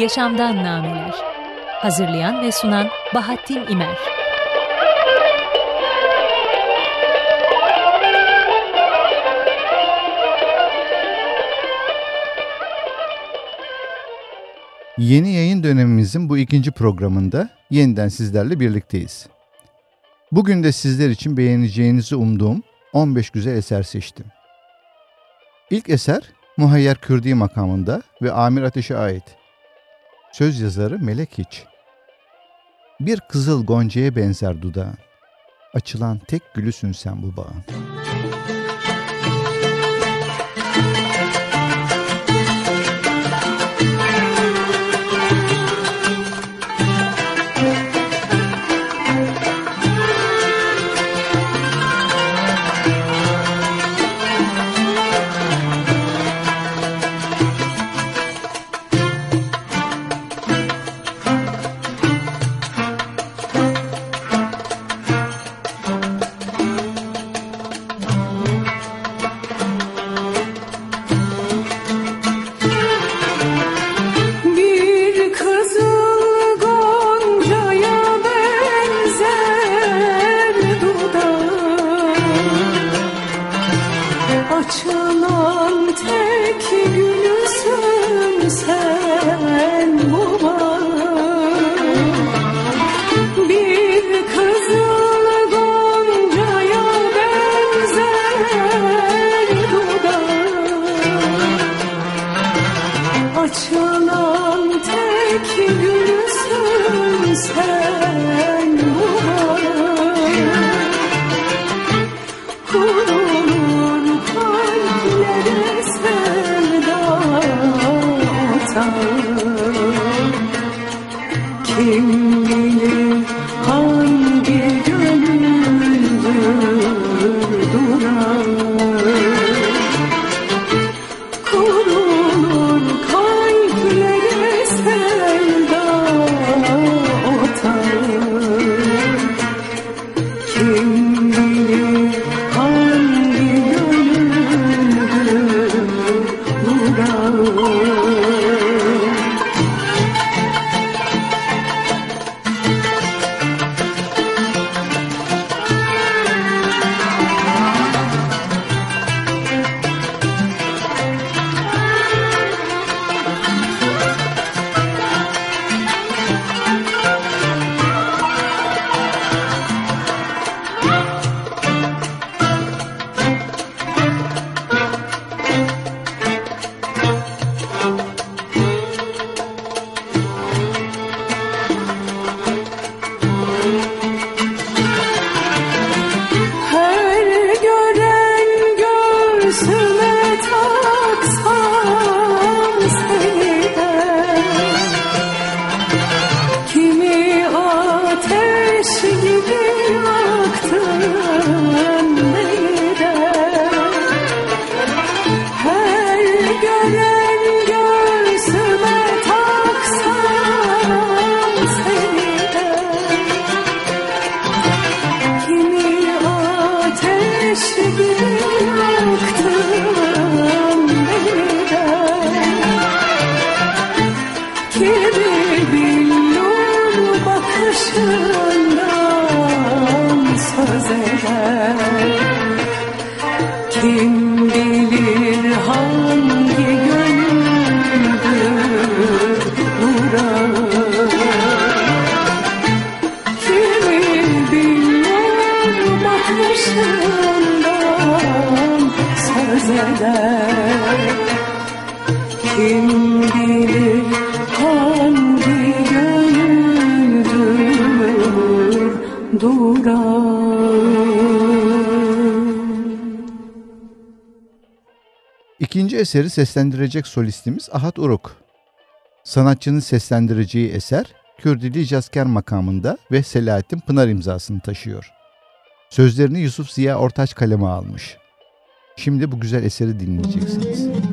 Yaşamdan Nameler Hazırlayan ve sunan Bahattin İmer Yeni yayın dönemimizin bu ikinci programında yeniden sizlerle birlikteyiz. Bugün de sizler için beğeneceğinizi umduğum 15 güzel eser seçtim. İlk eser Muhayyer Kürdi makamında ve Amir Ateş'e ait. Söz yazarı Melek Hiç. Bir kızıl goncaya benzer dudağın. Açılan tek gülüsün sen bu bağın. İkinci eseri seslendirecek solistimiz Ahat Uruk. Sanatçının seslendireceği eser Kürdili Cazker makamında ve Selahattin Pınar imzasını taşıyor. Sözlerini Yusuf Ziya Ortaç kaleme almış. Şimdi bu güzel eseri dinleyeceksiniz.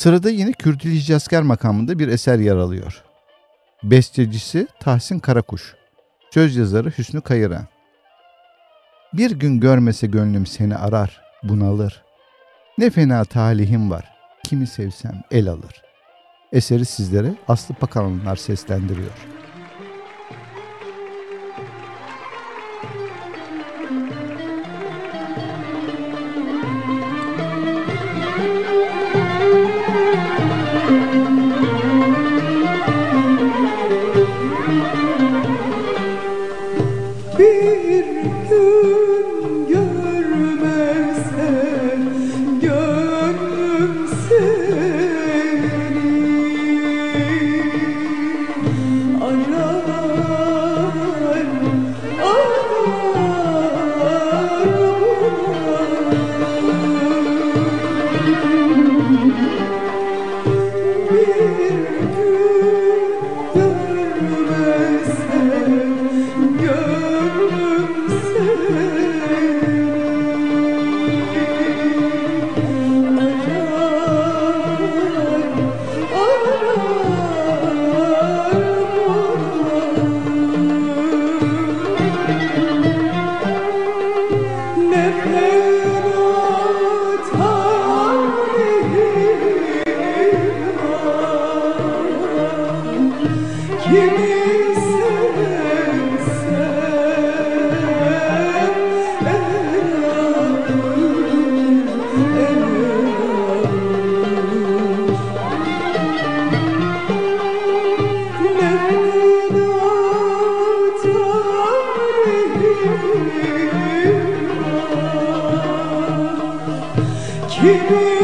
Sırada yine Kürdili Hicazkar makamında bir eser yer alıyor. Bestecisi Tahsin Karakuş, söz yazarı Hüsnü Kayıran. Bir gün görmese gönlüm seni arar, bunalır. Ne fena talihim var, kimi sevsem el alır. Eseri sizlere Aslı Pakalınlar seslendiriyor. Kimi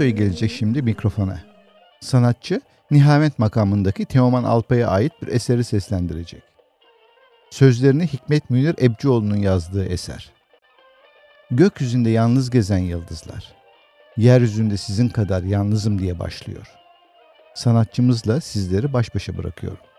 Aksoy gelecek şimdi mikrofona. Sanatçı, Nihamet makamındaki Teoman Alpay'a ait bir eseri seslendirecek. Sözlerini Hikmet Münir Ebcioğlu'nun yazdığı eser. Gökyüzünde yalnız gezen yıldızlar. Yeryüzünde sizin kadar yalnızım diye başlıyor. Sanatçımızla sizleri baş başa bırakıyorum.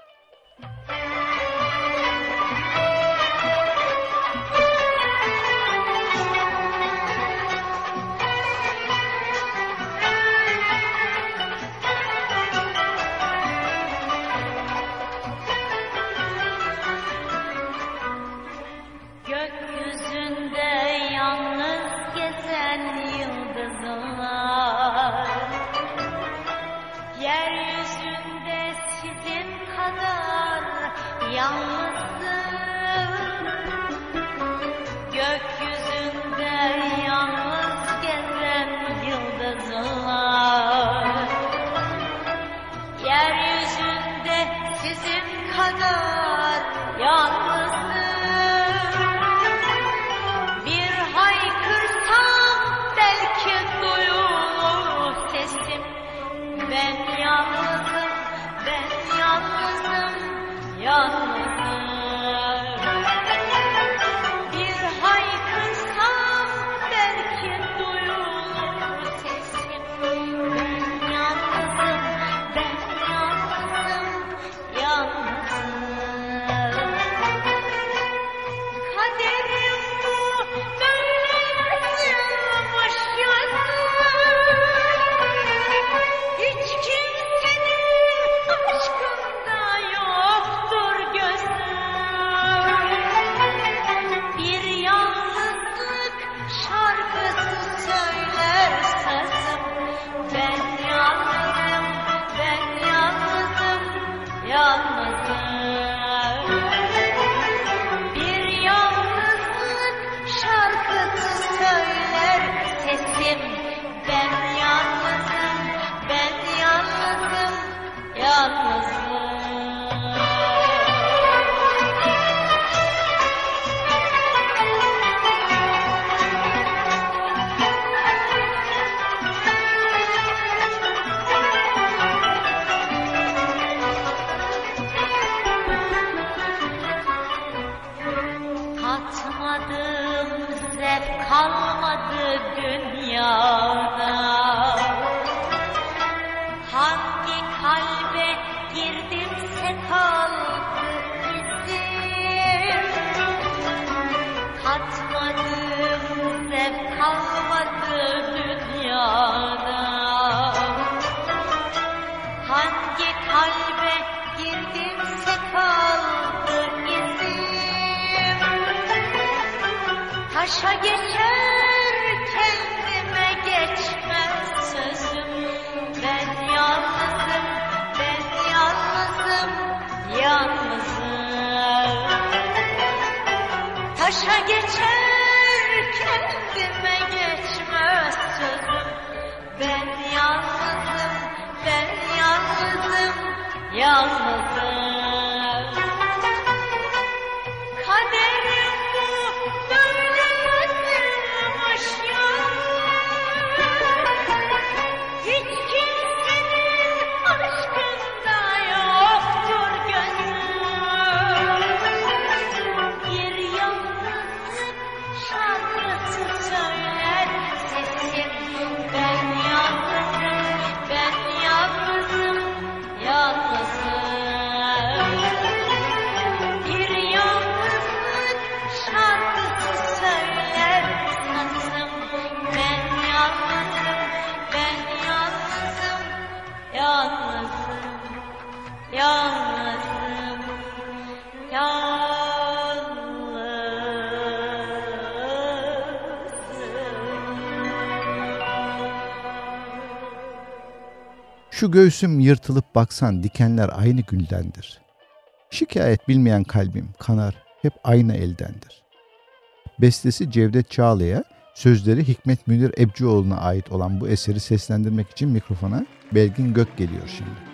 Şu göğsüm yırtılıp baksan dikenler aynı güldendir. Şikayet bilmeyen kalbim kanar hep aynı eldendir. Bestesi Cevdet Çağlı'ya, sözleri Hikmet Münir Ebcioğlu'na ait olan bu eseri seslendirmek için mikrofona Belgin Gök geliyor şimdi.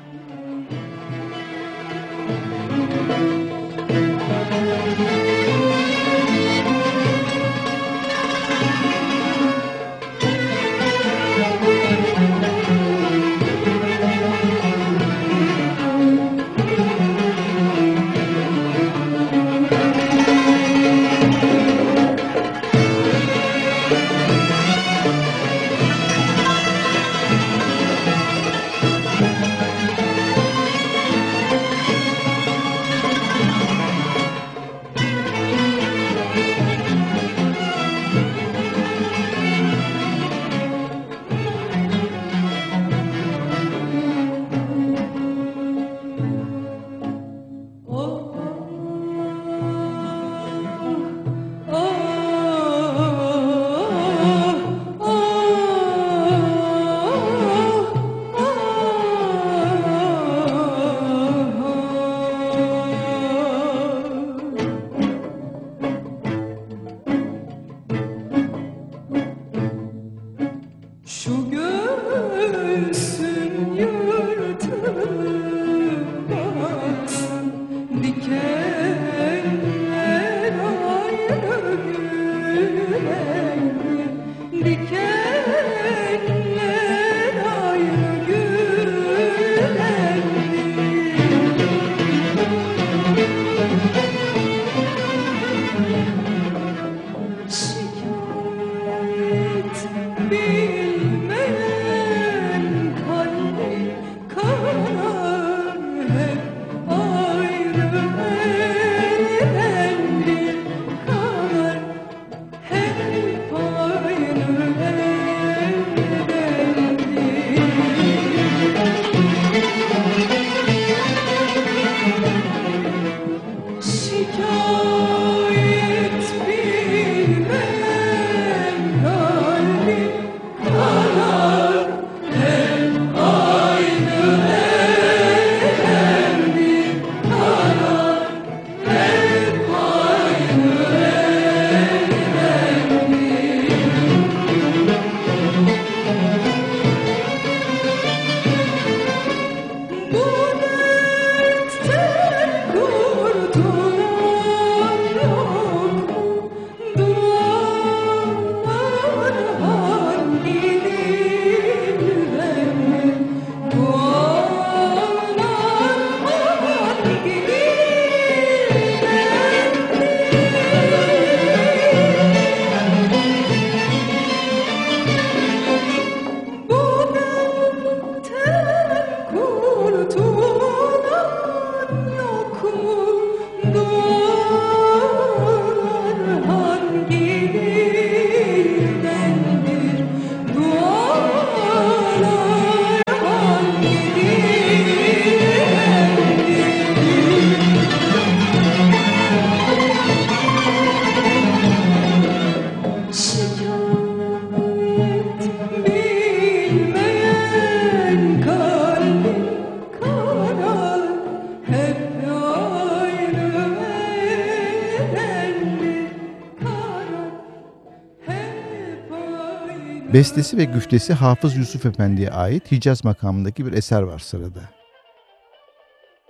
Bestesi ve güftesi Hafız Yusuf Efendi'ye ait Hicaz makamındaki bir eser var sırada.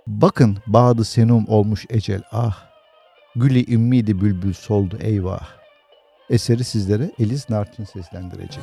Bakın bağdı senum olmuş ecel ah. Güli ümmidi bülbül soldu eyvah. Eseri sizlere Eliz Narçın seslendirecek.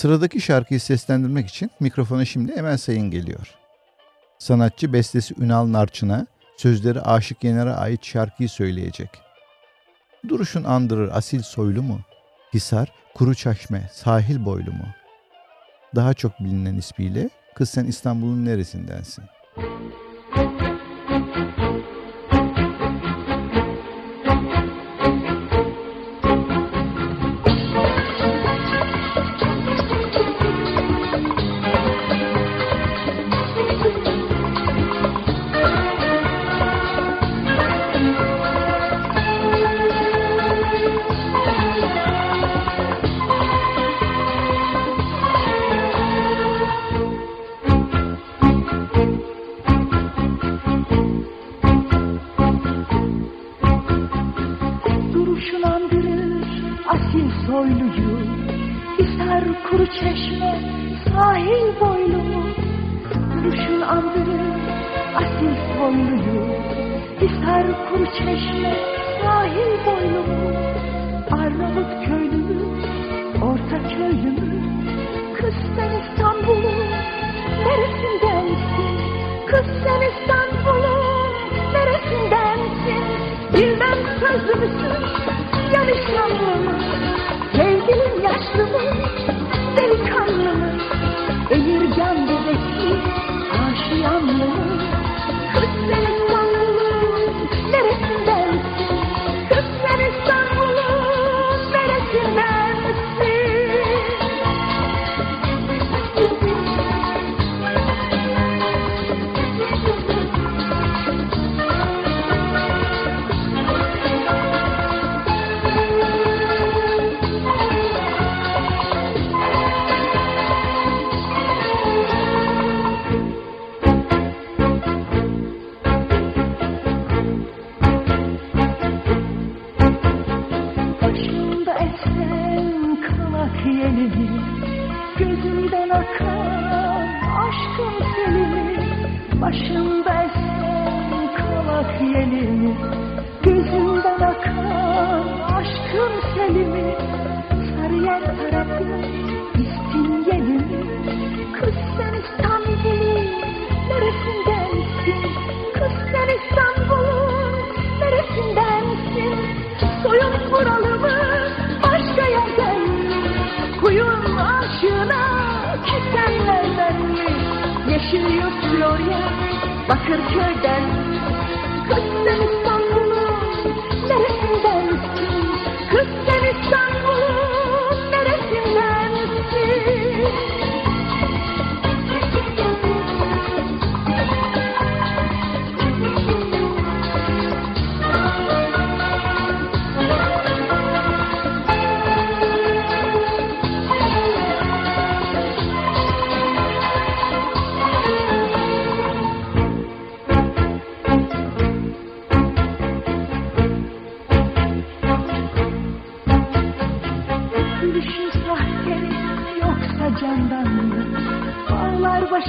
Sıradaki şarkıyı seslendirmek için mikrofona şimdi Emel Sayın geliyor. Sanatçı bestesi Ünal Narçın'a, sözleri Aşık Yener'e ait şarkıyı söyleyecek. Duruşun andırır asil soylu mu? Hisar, kuru çeşme, sahil boylu mu? Daha çok bilinen ismiyle Kız Sen İstanbul'un neresindensin? Müzik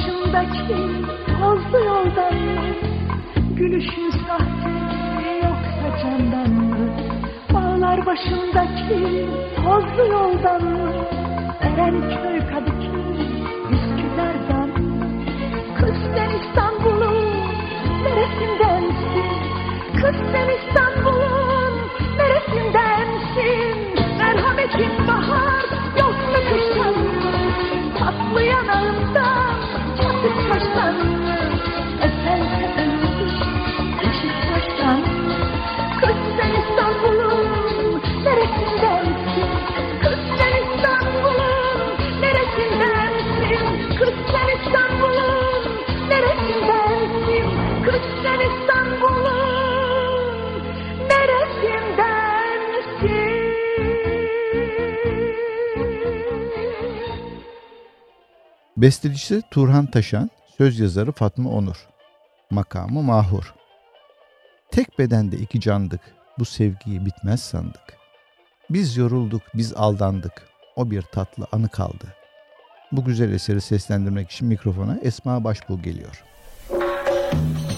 başındaki tozlu yoldan mı? Gülüşün sahte yoksa candan mı? Bağlar başındaki tozlu yoldan mı? Erenköy Kadıköy Üsküdar'dan mı? Kız sen İstanbul'un neresindensin? Kız sen İstanbul'un Bestecisi Turhan Taşan, söz yazarı Fatma Onur. Makamı mahur. Tek bedende iki candık, bu sevgiyi bitmez sandık. Biz yorulduk, biz aldandık. O bir tatlı anı kaldı. Bu güzel eseri seslendirmek için mikrofona Esma Başbuğ geliyor. Müzik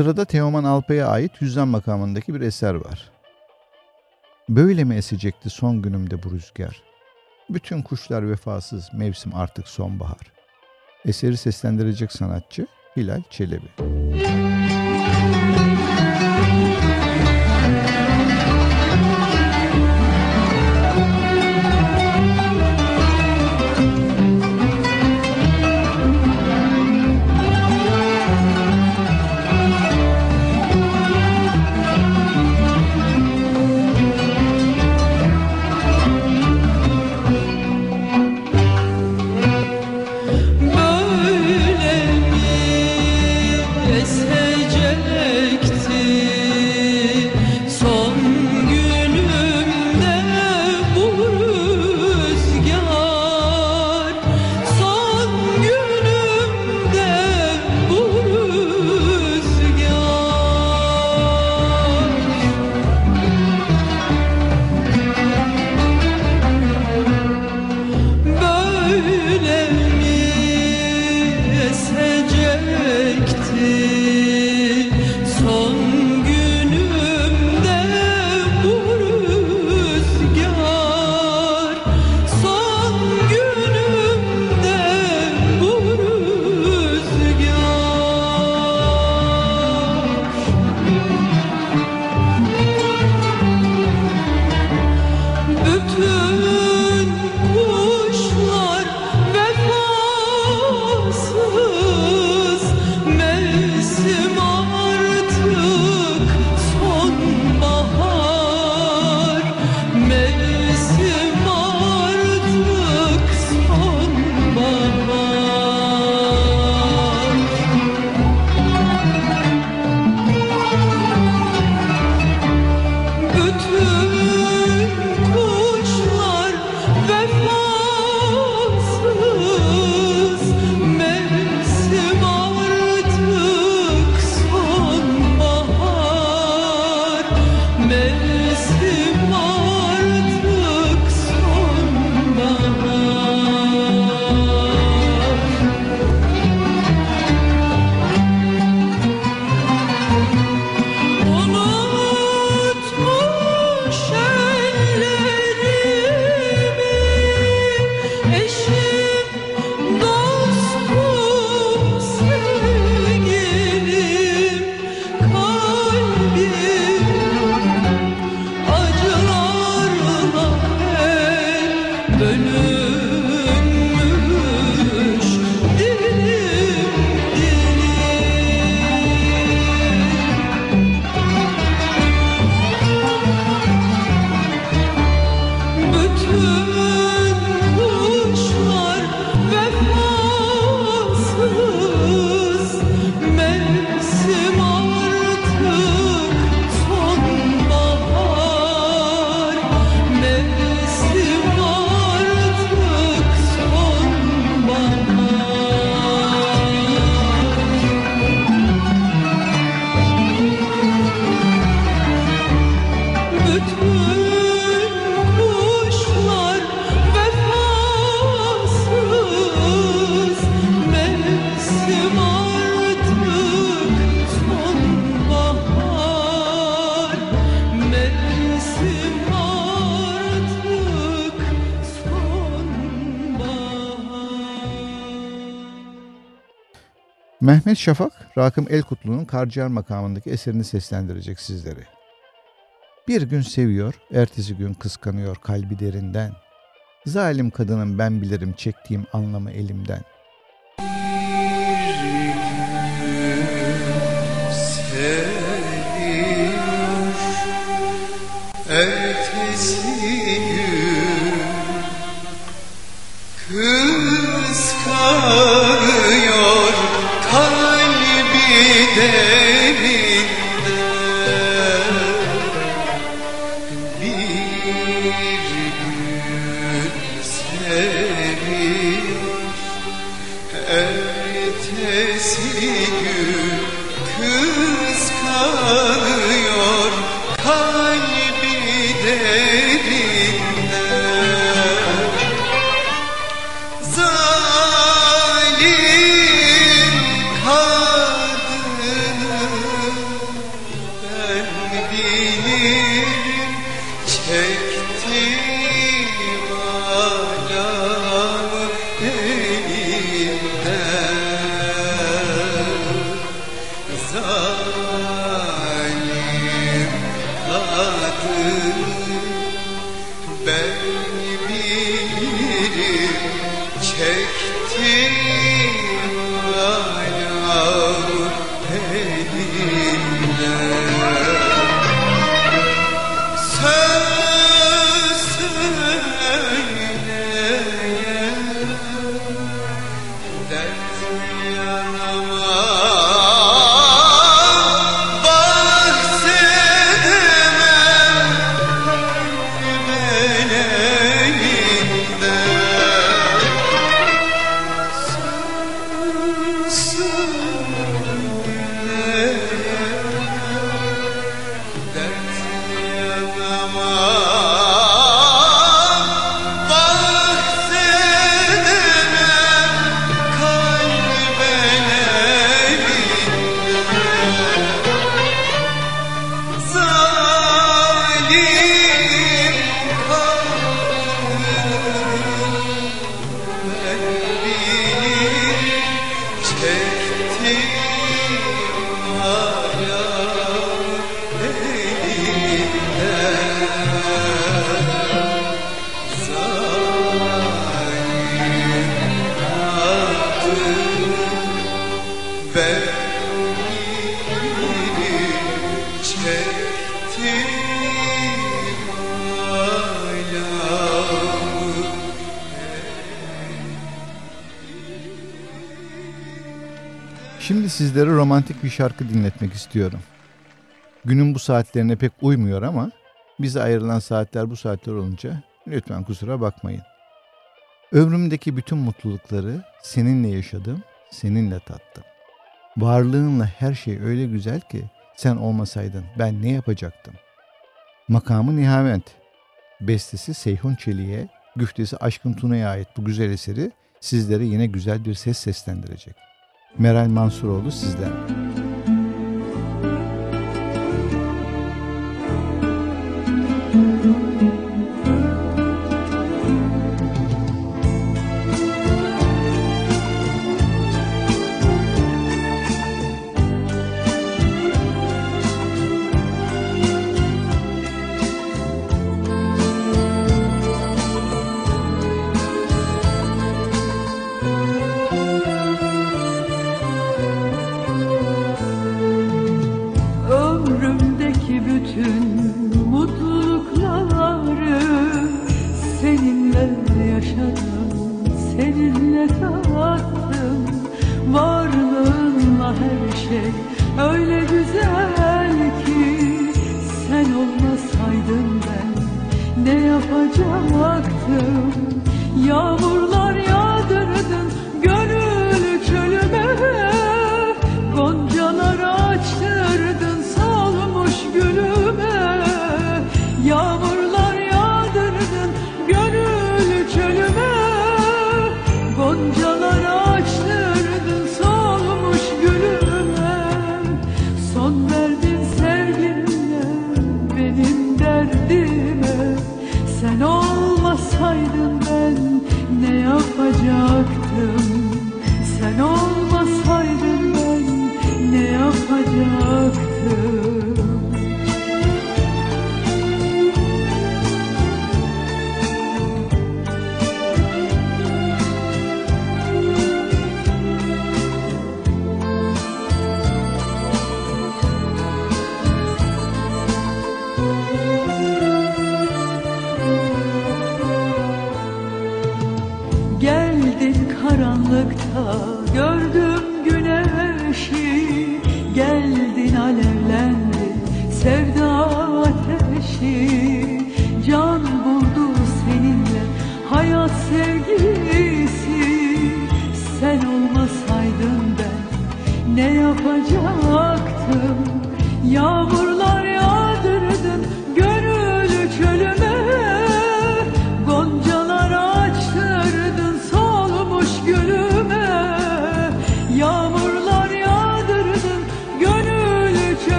Sırada Teoman Alpay'a ait Hüzzam makamındaki bir eser var. Böyle mi esecekti son günümde bu rüzgar? Bütün kuşlar vefasız, mevsim artık sonbahar. Eseri seslendirecek sanatçı Hilal Çelebi. Böyle Mehmet Şafak, Rakım Elkutlu'nun Karciğer makamındaki eserini seslendirecek sizlere. Bir gün seviyor, ertesi gün kıskanıyor kalbi derinden. Zalim kadının ben bilirim çektiğim anlamı elimden. seviyor kalbi derinden Bir sizlere romantik bir şarkı dinletmek istiyorum. Günün bu saatlerine pek uymuyor ama bize ayrılan saatler bu saatler olunca lütfen kusura bakmayın. Ömrümdeki bütün mutlulukları seninle yaşadım, seninle tattım. Varlığınla her şey öyle güzel ki sen olmasaydın ben ne yapacaktım? Makamı Nihavent. Bestesi Seyhun Çelik'e, güftesi Aşkın Tuna'ya ait bu güzel eseri sizlere yine güzel bir ses seslendirecek. Meral Mansuroğlu sizden.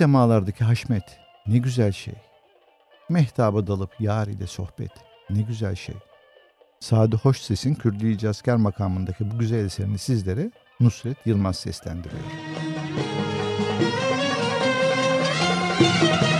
Semalardaki haşmet ne güzel şey. Mehtaba dalıp yar ile sohbet ne güzel şey. Sadi Hoş Ses'in Kürdili Cazker makamındaki bu güzel eserini sizlere Nusret Yılmaz seslendiriyor. Yıldızlı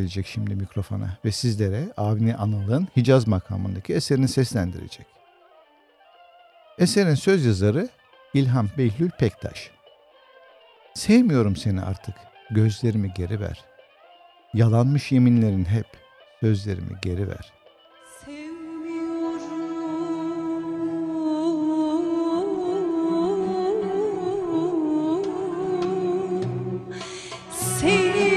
gelecek şimdi mikrofona ve sizlere Avni Anıl'ın Hicaz makamındaki eserini seslendirecek. Eserin söz yazarı İlham Behlül Pektaş. Sevmiyorum seni artık, gözlerimi geri ver. Yalanmış yeminlerin hep, sözlerimi geri ver.'' see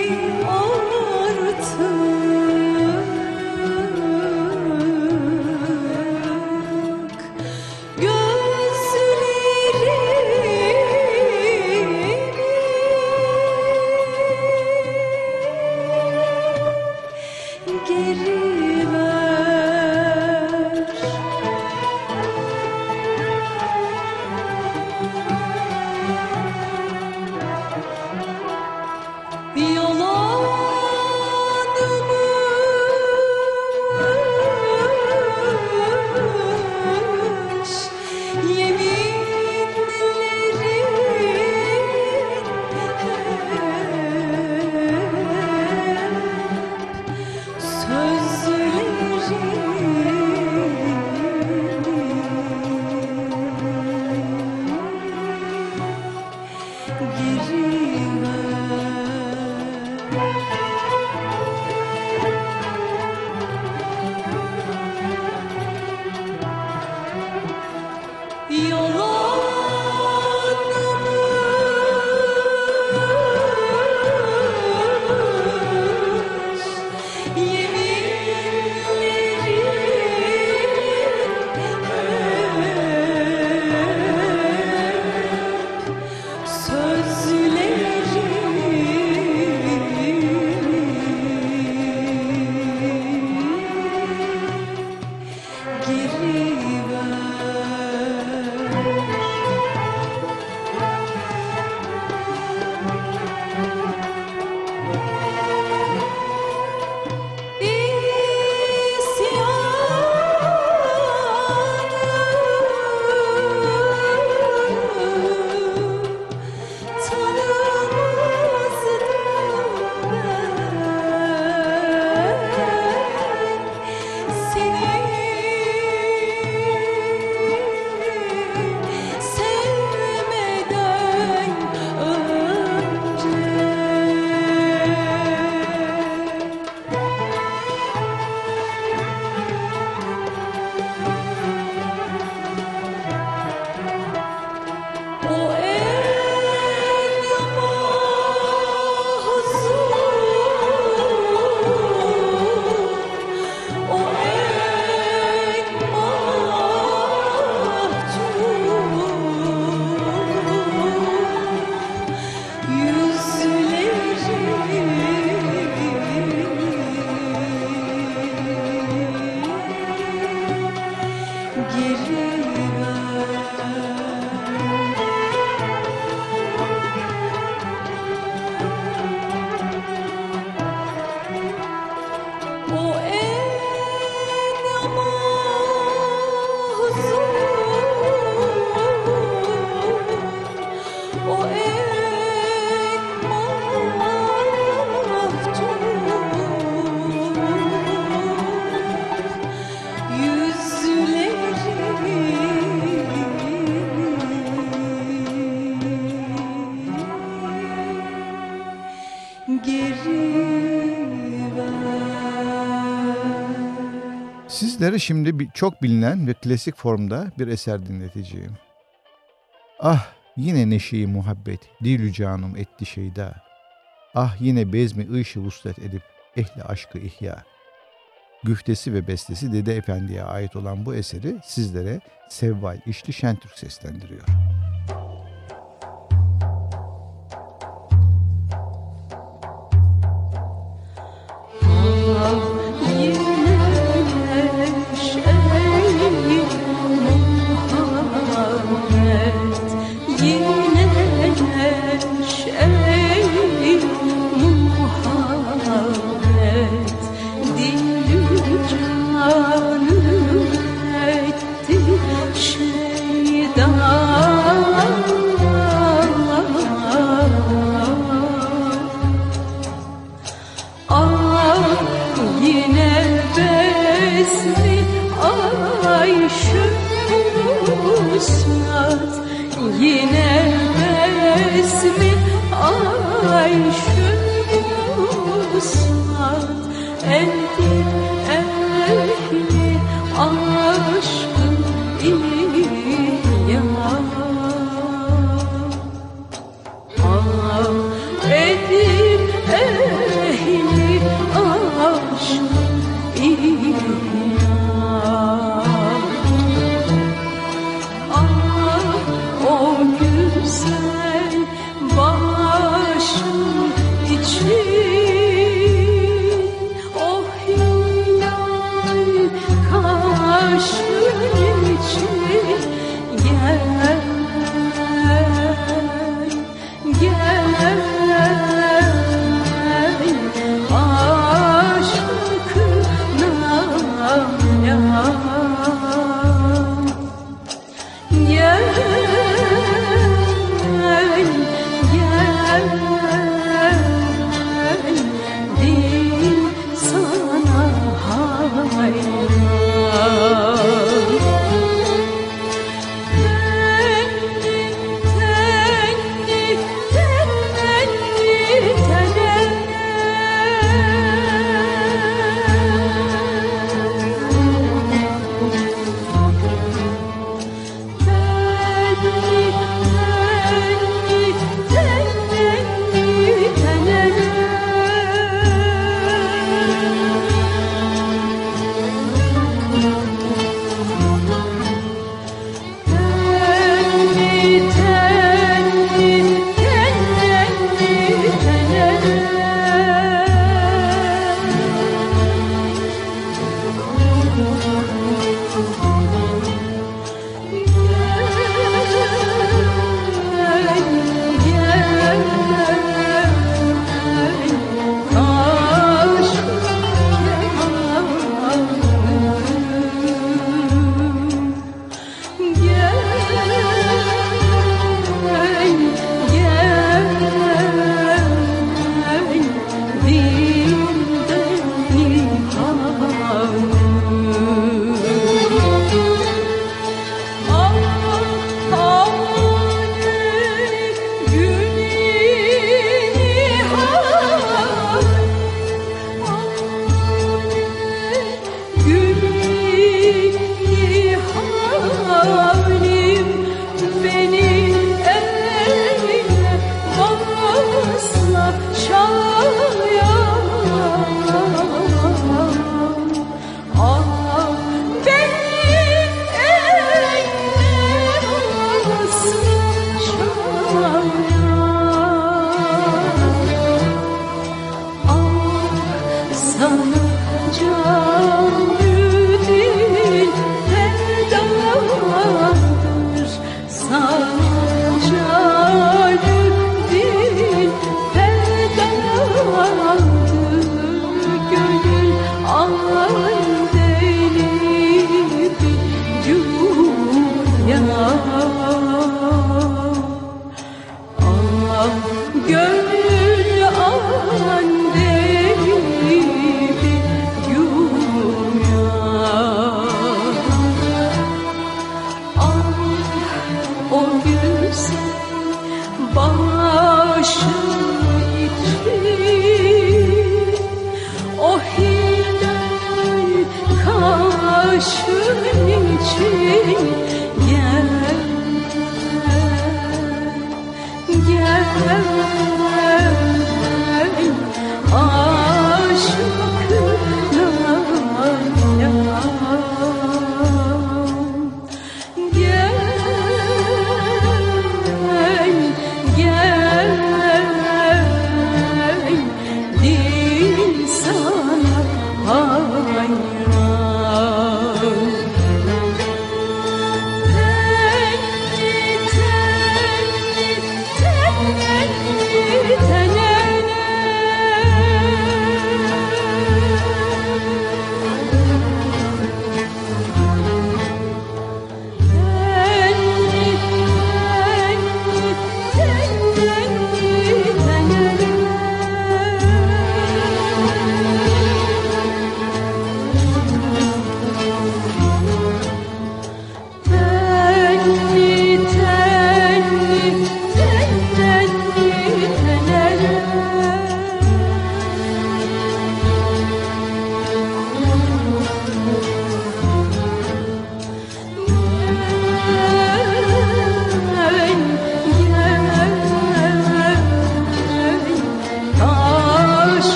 Sizlere şimdi çok bilinen ve klasik formda bir eser dinleteceğim. Ah yine neşeyi muhabbet, dilü canım etti şeyda. Ah yine bezmi ıyşı vuslet edip ehli aşkı ihya. Güftesi ve bestesi Dede Efendi'ye ait olan bu eseri sizlere Sevval İşli Şentürk seslendiriyor.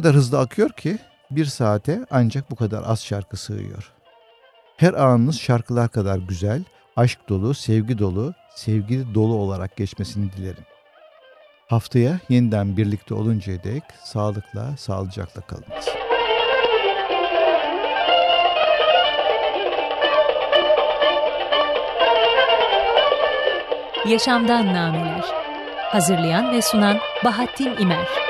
Kadar hızlı akıyor ki bir saate ancak bu kadar az şarkı sığıyor. Her anınız şarkılar kadar güzel, aşk dolu, sevgi dolu, sevgili dolu olarak geçmesini dilerim. Haftaya yeniden birlikte oluncaya dek sağlıkla, sağlıcakla kalınız. Yaşamdan Nameler Hazırlayan ve sunan Bahattin İmer